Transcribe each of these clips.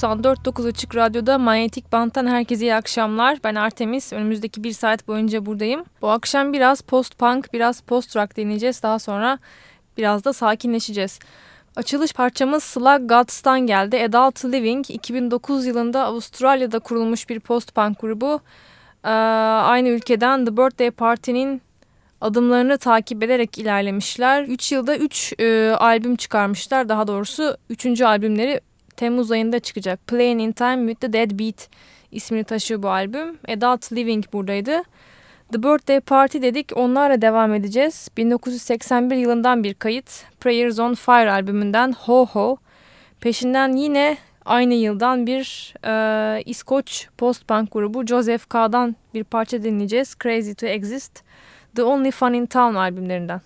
94.9 Açık Radyo'da Manyetik Bant'tan herkese iyi akşamlar. Ben Artemis. Önümüzdeki bir saat boyunca buradayım. Bu akşam biraz post-punk, biraz post-rock dinleyeceğiz. Daha sonra biraz da sakinleşeceğiz. Açılış parçamız Slug Gods'tan geldi. Adult Living 2009 yılında Avustralya'da kurulmuş bir post-punk grubu. Ee, aynı ülkeden The Birthday Party'nin adımlarını takip ederek ilerlemişler. 3 yılda 3 e, albüm çıkarmışlar. Daha doğrusu 3. albümleri Temmuz ayında çıkacak. Playing in Time with the Dead Beat ismini taşıyor bu albüm. Adult Living buradaydı. The Birthday Party dedik onlarla devam edeceğiz. 1981 yılından bir kayıt. Prayers on Fire albümünden Ho Ho. Peşinden yine aynı yıldan bir e, İskoç post-punk grubu Joseph K'dan bir parça dinleyeceğiz. Crazy to Exist. The Only Fun in Town albümlerinden.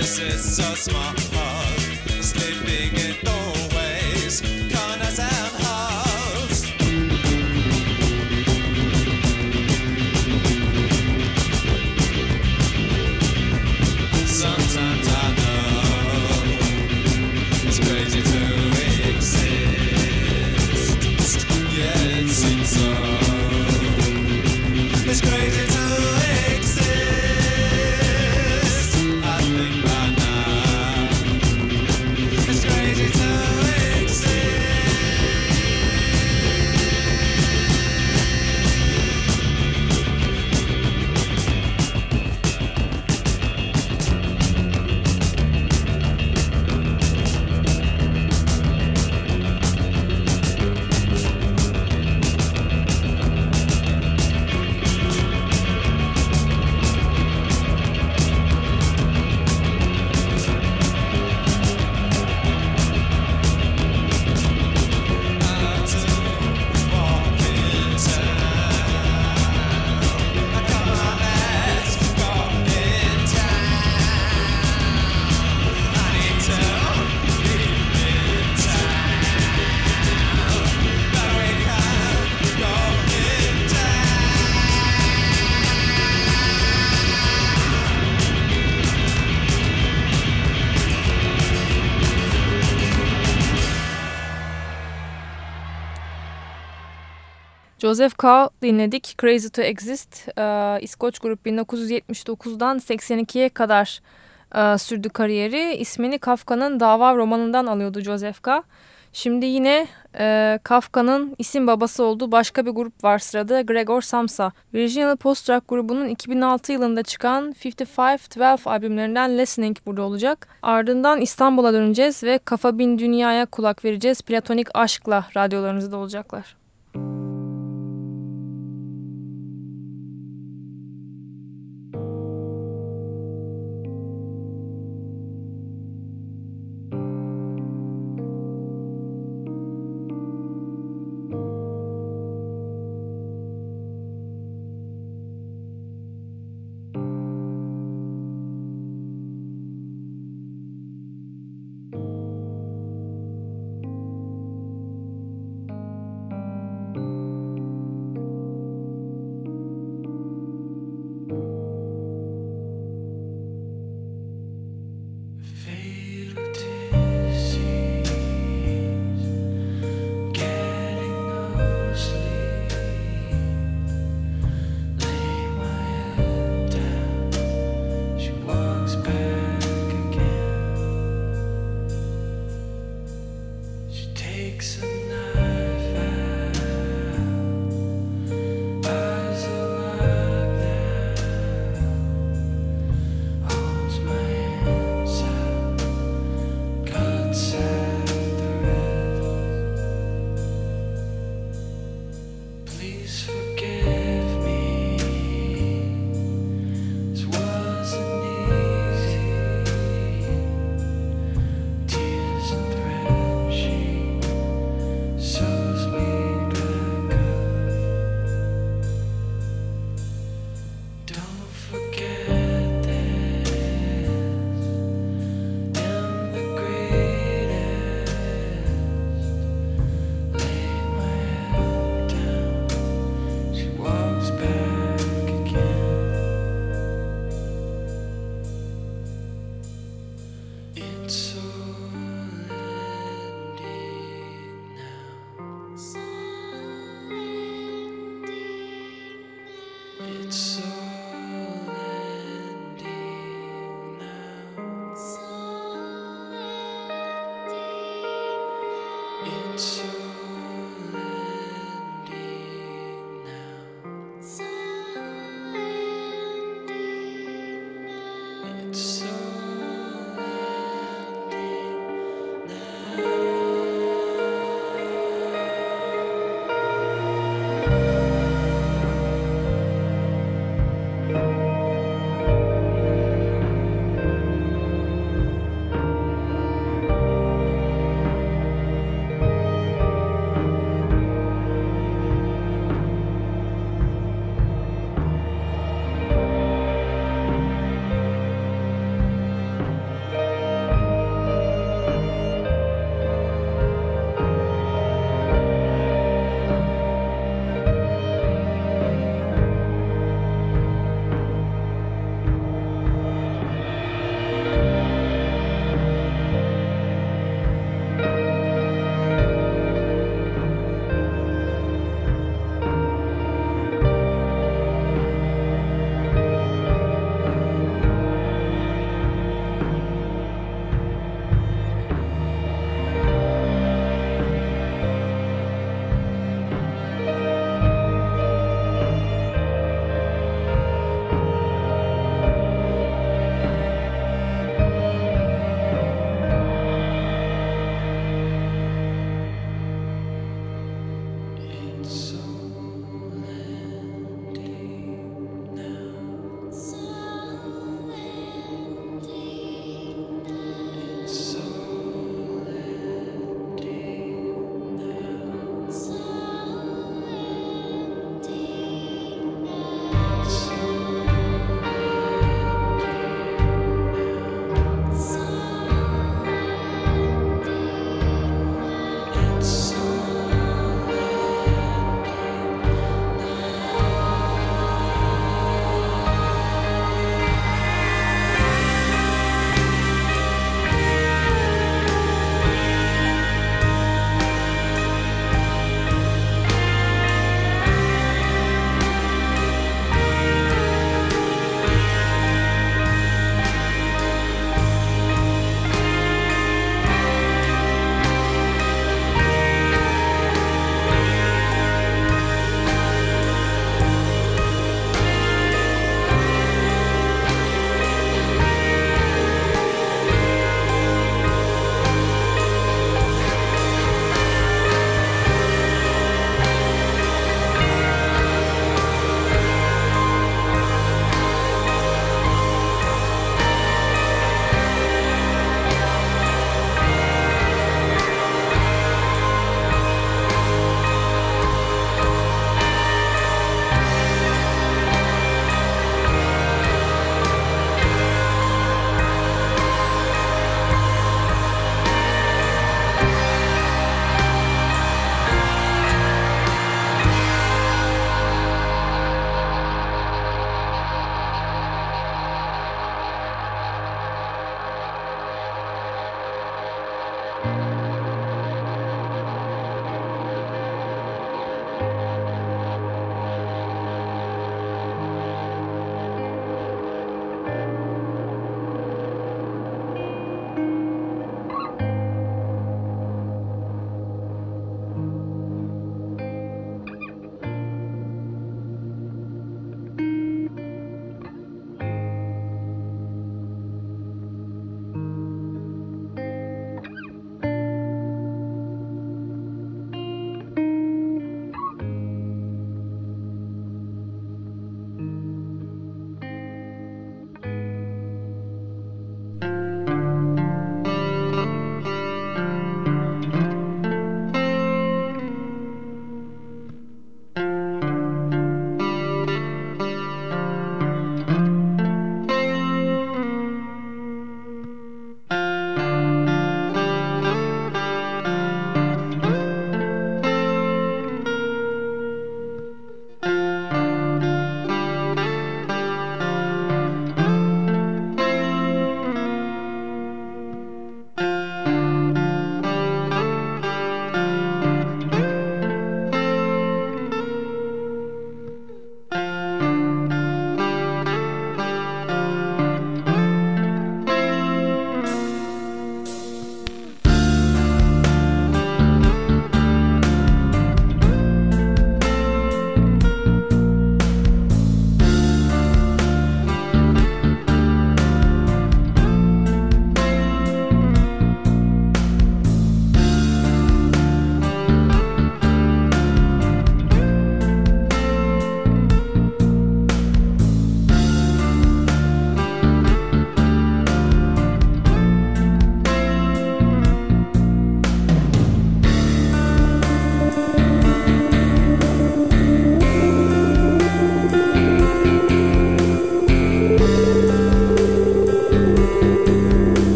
This is so small. Sleeping Joseph K. dinledik. Crazy to Exist. Ee, İskoç grup 1979'dan 82'ye kadar e, sürdü kariyeri. İsmini Kafka'nın Dava romanından alıyordu Joseph K. Şimdi yine e, Kafka'nın isim babası olduğu başka bir grup var sırada. Gregor Samsa. Virginia Post Rock grubunun 2006 yılında çıkan 55-12 albümlerinden Listening burada olacak. Ardından İstanbul'a döneceğiz ve Kafa Bin Dünya'ya kulak vereceğiz. Platonik Aşk'la radyolarınızda olacaklar.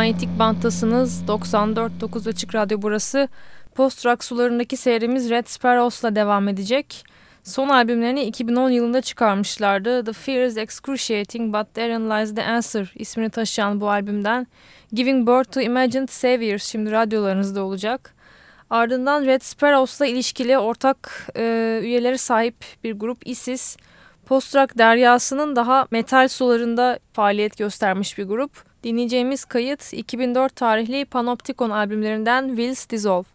Manyetik Bant'tasınız. 94.9 Açık Radyo burası. Post rock sularındaki seyrimiz Red Sparrows'la devam edecek. Son albümlerini 2010 yılında çıkarmışlardı. The Fear is Excruciating But Therein Lies the Answer ismini taşıyan bu albümden Giving Birth to Imagined Saviors şimdi radyolarınızda olacak. Ardından Red Sparrows'la ilişkili ortak e, üyeleri sahip bir grup Isis, post-rock deryasının daha metal sularında faaliyet göstermiş bir grup. Dinleyeceğimiz kayıt 2004 tarihli Panopticon albümlerinden Wills Dissolve.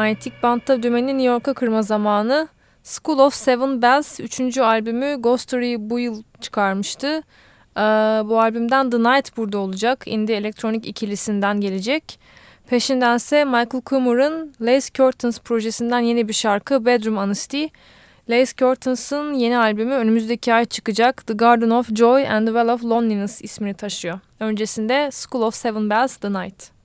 Manyetik Band'da dümeni New York'a kırma zamanı. School of Seven Bells 3. albümü Ghostory bu yıl çıkarmıştı. Ee, bu albümden The Night burada olacak. Indie elektronik ikilisinden gelecek. Peşindense Michael Coomer'ın Lace Curtains projesinden yeni bir şarkı Bedroom Honesty. Lace Curtains'ın yeni albümü önümüzdeki ay çıkacak The Garden of Joy and the Well of Loneliness ismini taşıyor. Öncesinde School of Seven Bells The Night.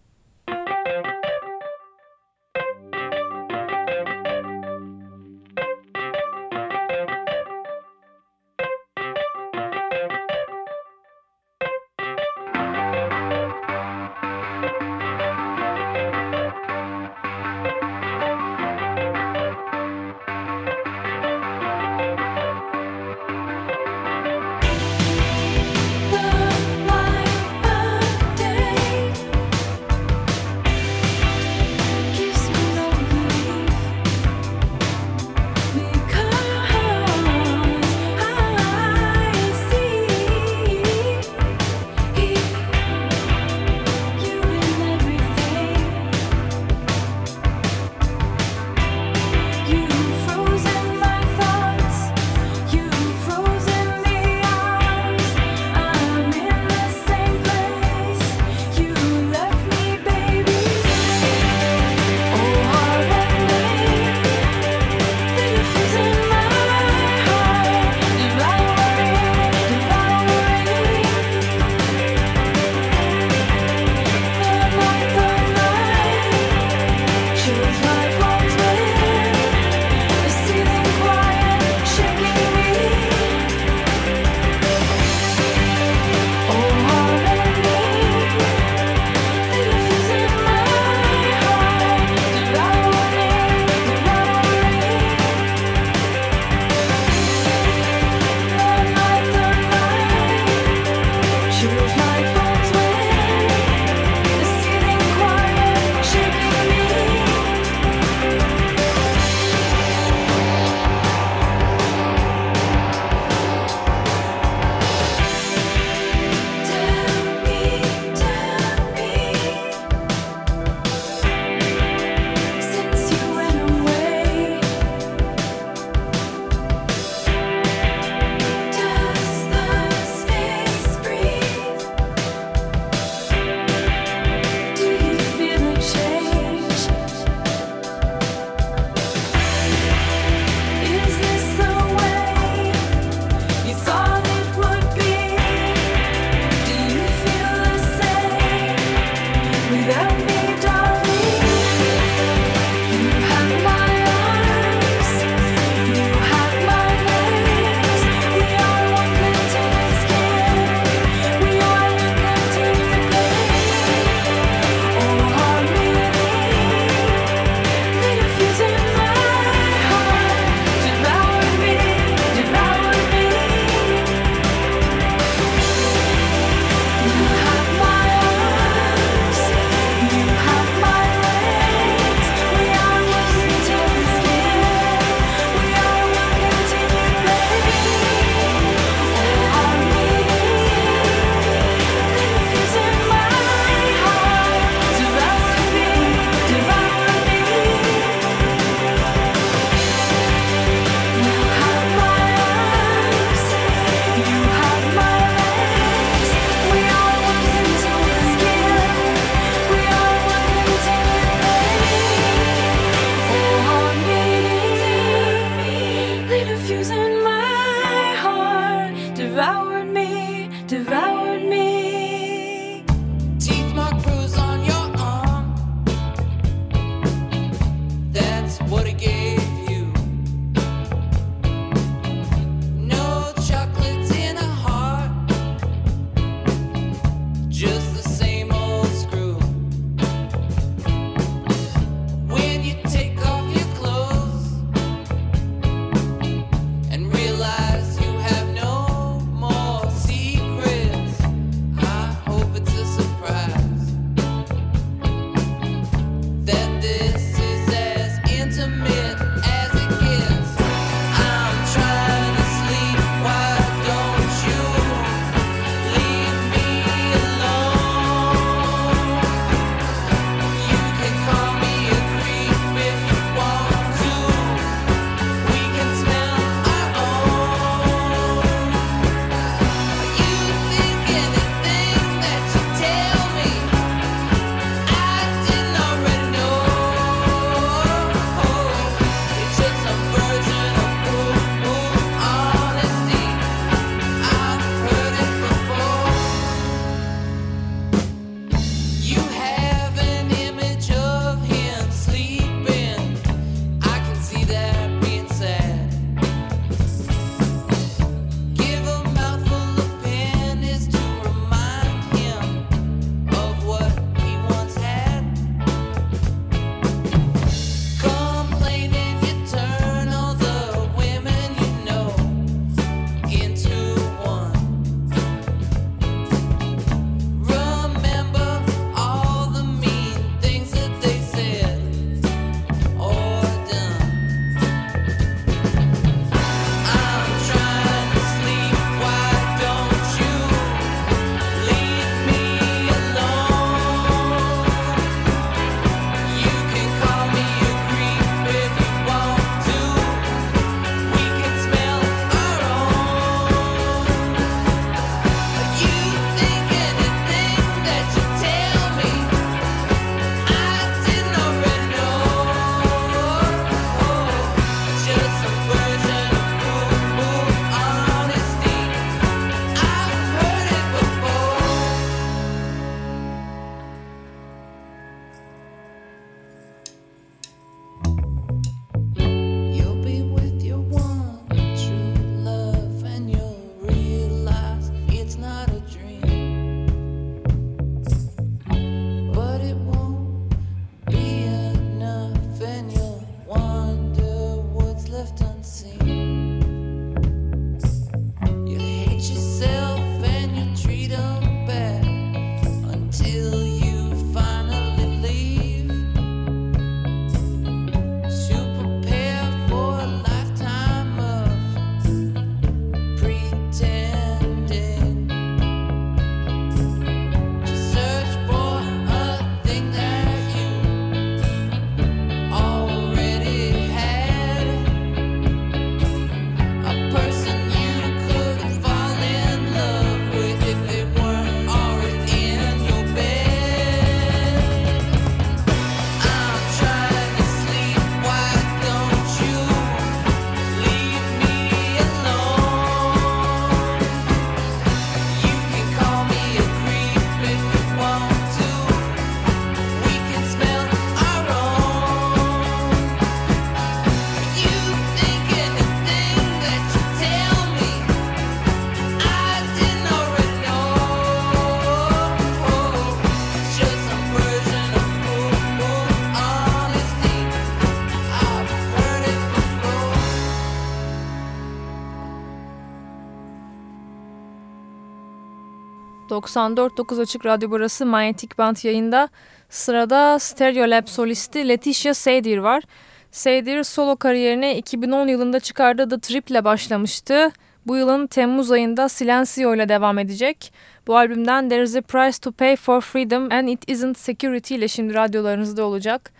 94.9 Açık Radyo burası Manyetik Band yayında. Sırada Stereolab solisti Leticia Seydir var. Seydir solo kariyerine 2010 yılında çıkardığı The Trip ile başlamıştı. Bu yılın Temmuz ayında Silencio ile devam edecek. Bu albümden There is a Price to Pay for Freedom and It Isn't Security ile şimdi radyolarınızda olacak.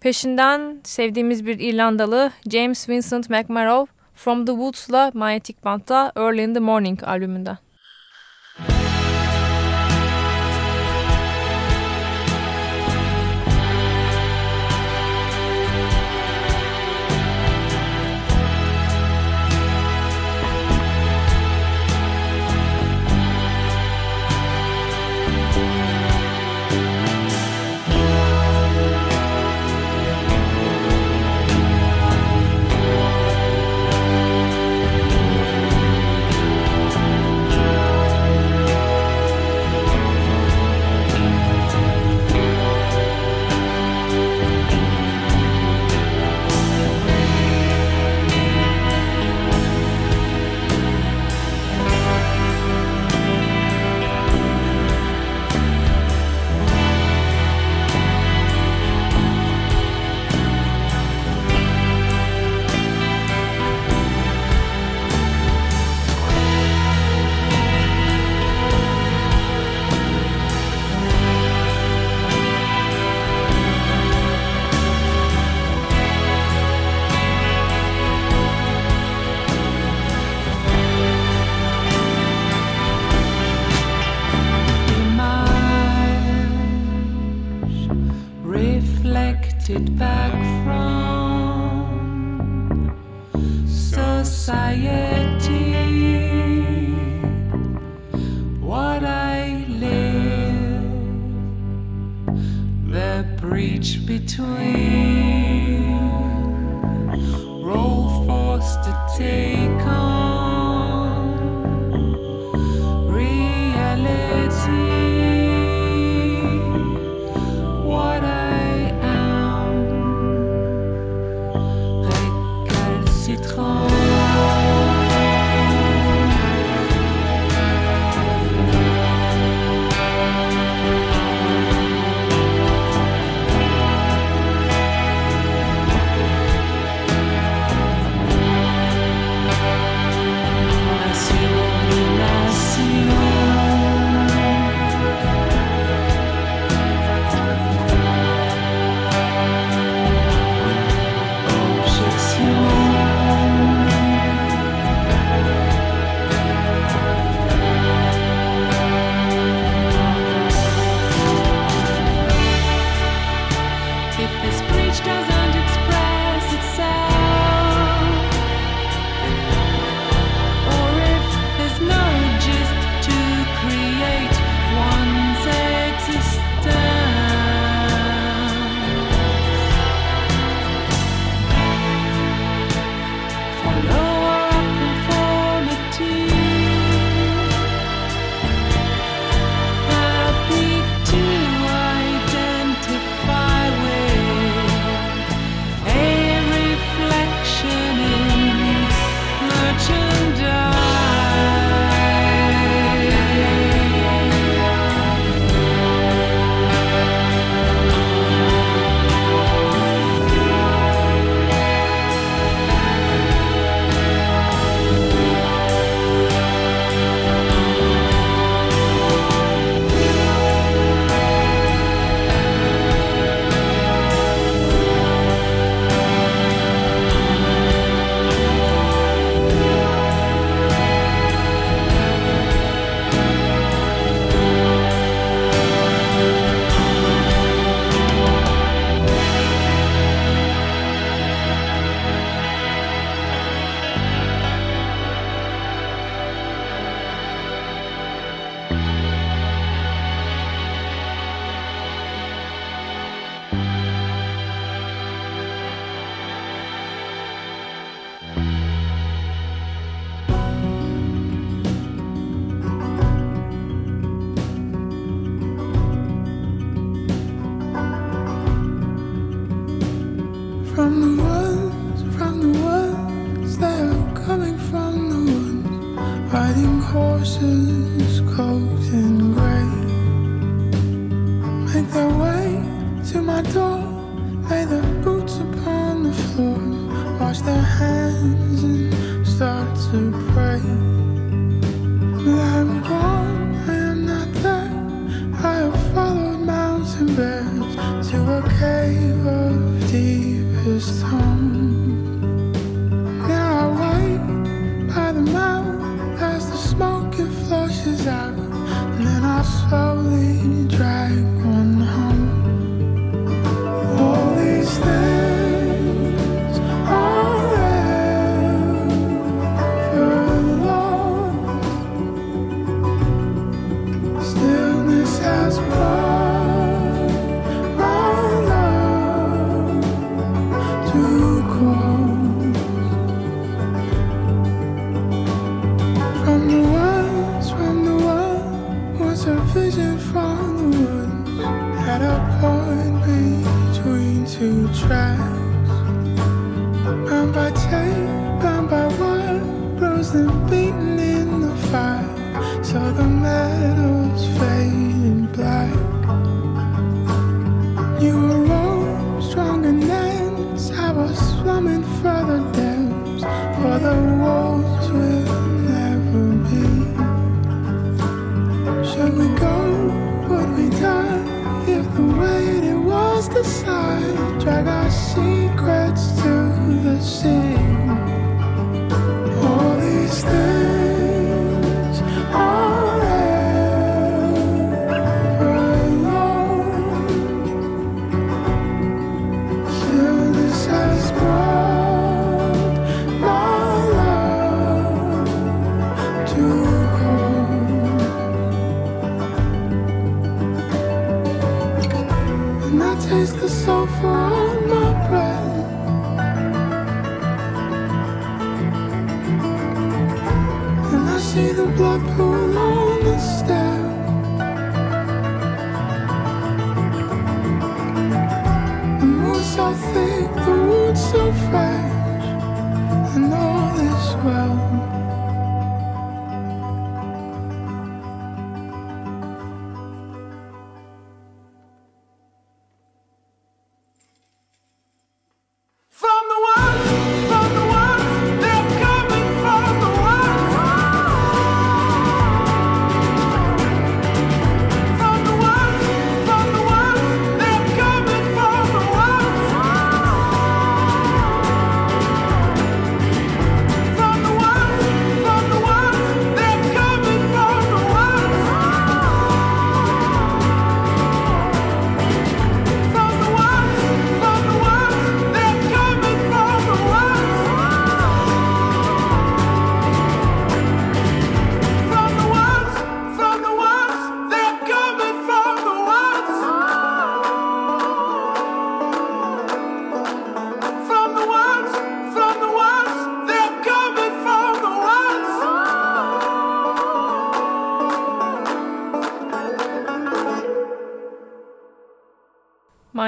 Peşinden sevdiğimiz bir İrlandalı James Vincent McMorrow From the Woods'la Manyetic Band'da Early in the Morning albümünden. reflected horses,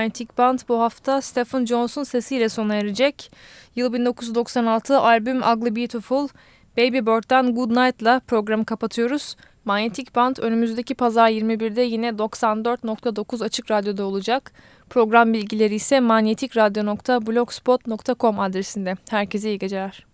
Manyetik Band bu hafta Stephen Jones'un sesiyle sona erecek. Yıl 1996 albüm Ugly Beautiful, Baby Bird'den Good Night'la programı kapatıyoruz. Manyetik Band önümüzdeki pazar 21'de yine 94.9 Açık Radyo'da olacak. Program bilgileri ise manyetikradyo.blogspot.com adresinde. Herkese iyi geceler.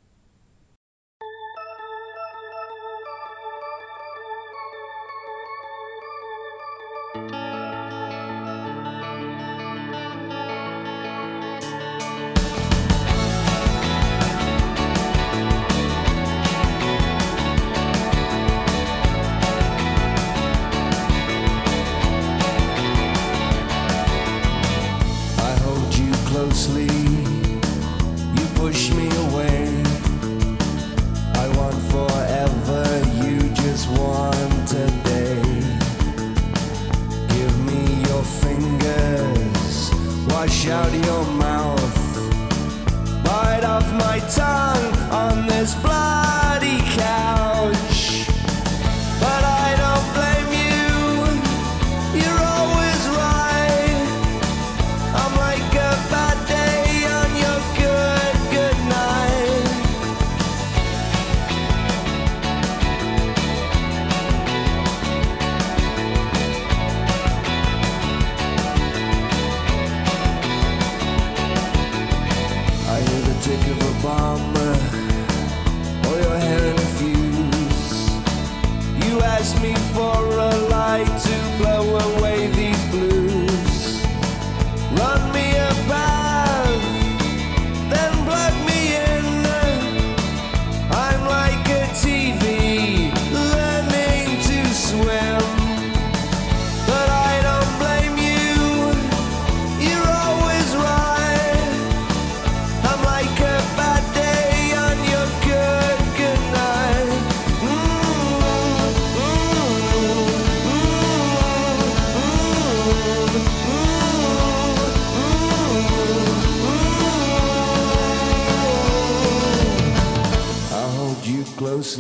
sick of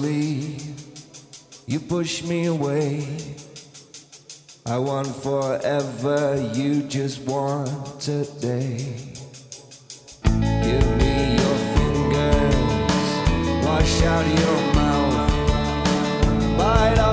closely. You push me away. I want forever, you just want today. Give me your fingers, wash out your mouth, bite off.